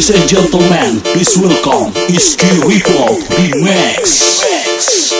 Ladies and gentlemen, please welcome Iski Report, the Max.